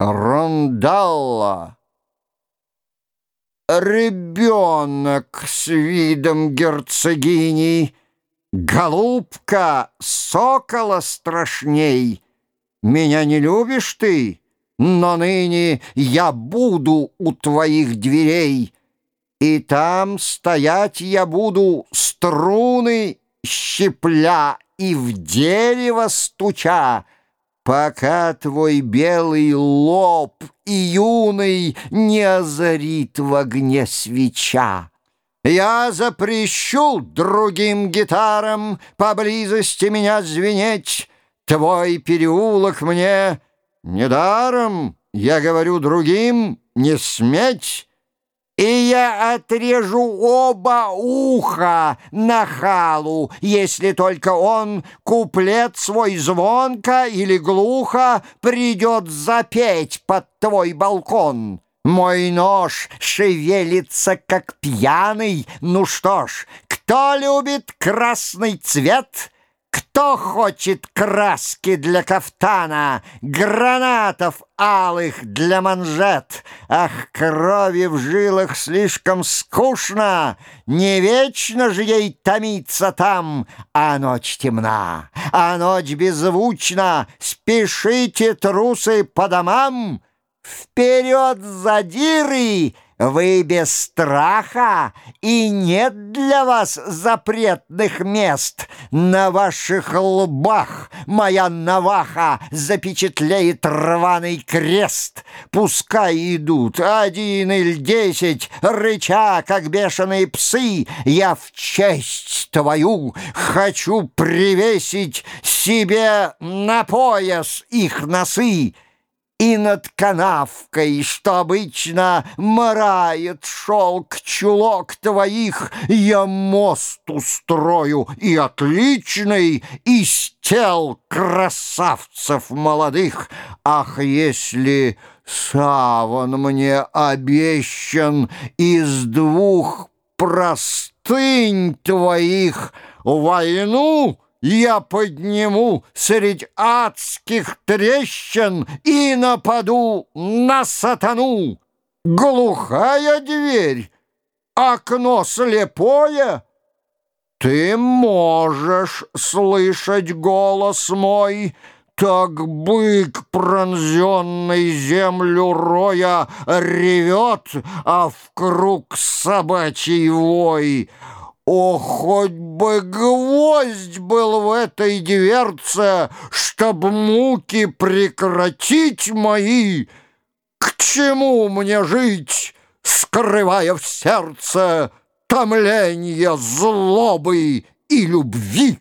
Рондалла. Ребенок с видом герцогини, Голубка сокола страшней. Меня не любишь ты, но ныне Я буду у твоих дверей, И там стоять я буду струны щепля И в дерево стуча, Пока твой белый лоб и юный Не озарит в огне свеча. Я запрещу другим гитарам Поблизости меня звенеть. Твой переулок мне недаром, Я говорю другим, не сметь. И я отрежу оба уха нахалу, Если только он куплет свой звонко или глухо Придет запеть под твой балкон. Мой нож шевелится, как пьяный. Ну что ж, кто любит красный цвет — кто хочет краски для кафтана, Гранатов алых для манжет? Ах, крови в жилах слишком скучно, Не вечно же ей томиться там, А ночь темна, а ночь беззвучна, Спешите, трусы, по домам! Вперед, задиры! Вы без страха, и нет для вас запретных мест. На ваших лбах моя наваха запечатлеет рваный крест. Пускай идут один или десять, рыча, как бешеные псы, я в честь твою хочу привесить себе на пояс их носы и над канавкой, что обычно морает шелк чулок твоих, я мост устрою и отличный из тел красавцев молодых. Ах, если саван мне обещан из двух простынь твоих войну, я подниму средь адских трещин и нападу на сатану. Глухая дверь, окно слепое. Ты можешь слышать голос мой, так бык, пронзенный землю роя, Ревет, а в круг собачий вой — о, хоть бы гвоздь был в этой дверце, Чтоб муки прекратить мои. К чему мне жить, скрывая в сердце Томление злобы и любви?